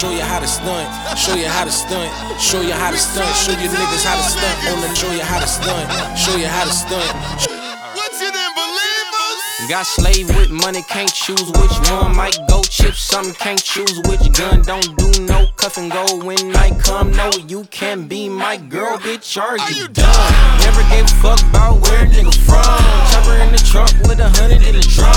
Show you how to stunt, show you how to stunt, show you how to stunt, show you niggas how to stunt on the show you how to stunt, show you how to stunt. What you didn't believe us? Got slave with money, can't choose which one. Might go chip something, can't choose which gun. Don't do no cuff and go when night come. No, you can't be my girl, get charged. Are you You done. dumb? Never gave a fuck about where a nigga from. Chopper in the truck with a hundred in the drum.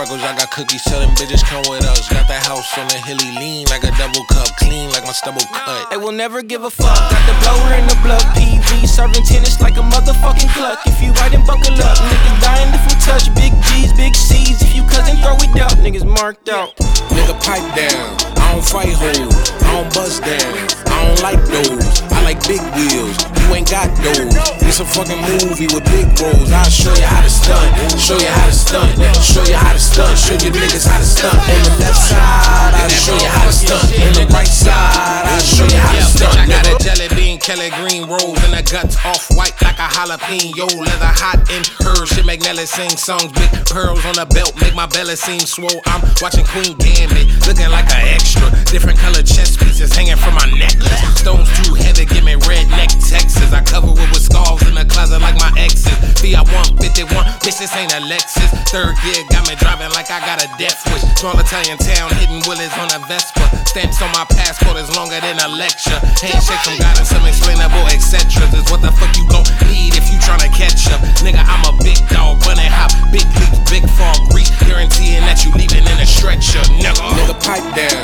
Freckles, I got cookies. Tell them bitches come with us. Got that house on the hilly, lean like a double cup, clean like my stubble cut. They will never give a fuck. Got the blower in the blood. PV serving tennis like a motherfucking cluck. If you right and buckle up, niggas dying if we touch. Big G's, big C's. If you cousin, throw it up. Niggas marked out. Nigga pipe down. I don't fight hoes. I don't bust down. I don't like those. I like big wheels. You ain't got those. It's a fucking movie with big roles. I'll show you how to stunt. Show you how to stunt. Show you how to stunt. Show you niggas how to stunt. On the left side, I'll show you how to stunt. On the right side, I'll show you how to stunt. I got a jelly bean, Kelly green rose, and the guts off white like a jalapeno. Leather hot in her, shit make Nelly sing songs. Big pearls on the belt make my belly seem swole. I'm watching Queen Gambit, looking like an extra. Different color chest pieces hanging from my necklace. Stones too heavy, give me redneck Texas. I cover it with scars in the closet like my exes. Fiat 151, bitch, this ain't a Lexus. Third gear got me driving like I got a death wish. Small Italian town, hitting willies on a Vespa. Stamps on my passport is longer than a lecture. Handshake from God and some explainable etc. Is what the fuck you gon' need if you tryna catch up. Nigga, I'm a big dog, bunny hop, big leaps, big fall grease. Guaranteeing that you leaving in a stretcher, nigga. Nigga pipe down.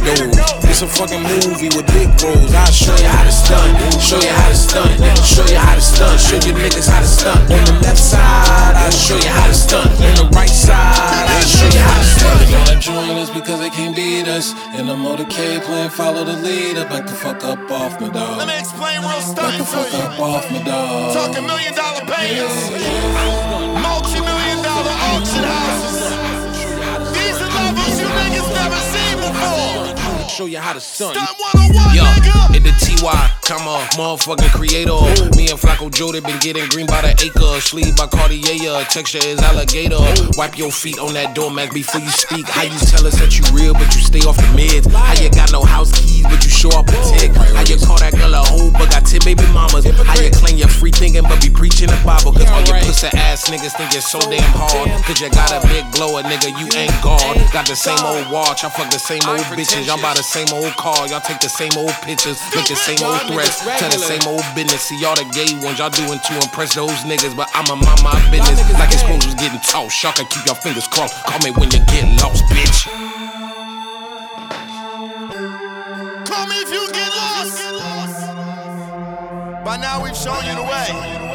Ain't. It's a fucking movie with big roles. I'll show you how to stunt. Show you how to stunt. Show you how to stunt. Show you niggas how to stunt. On the left side, I'll show you how to stunt. On the right side, I'll show you how to stunt. They gonna join us because they can't beat us. In the motorcade playing follow the leader. Back the fuck up off my dog. Let me explain real Back stunning the to fuck up off me, dog. Talking million dollar payers, multi million dollar Show you how to stunt. Stunt 101, Yo, hit the TY, come on, motherfucking creator. Me and Flacco Joe, they been getting green by the acre. Sleeve by Cartier, texture is alligator. Wipe your feet on that doormat before you speak. How you tell us that you real, but you stay off the meds? How you got no house keys, but you show up a tick? How you call that girl a hoe, but got 10 baby mamas? How you claim you're free thinking, but be preaching the niggas think it's so damn hard. Cause you got a big blower, nigga, you ain't God. Got the same old watch, I fuck the same old bitches. Y'all buy the same old car, y'all take the same old pictures, make the same old threats, tell the same old business. See y'all the gay ones, y'all doing to impress those niggas, but I'ma mind my business. Like exposed was getting tossed, y'all can keep your fingers crossed. Call me when you get lost, bitch. Call me if you get lost. By now we've shown you the way.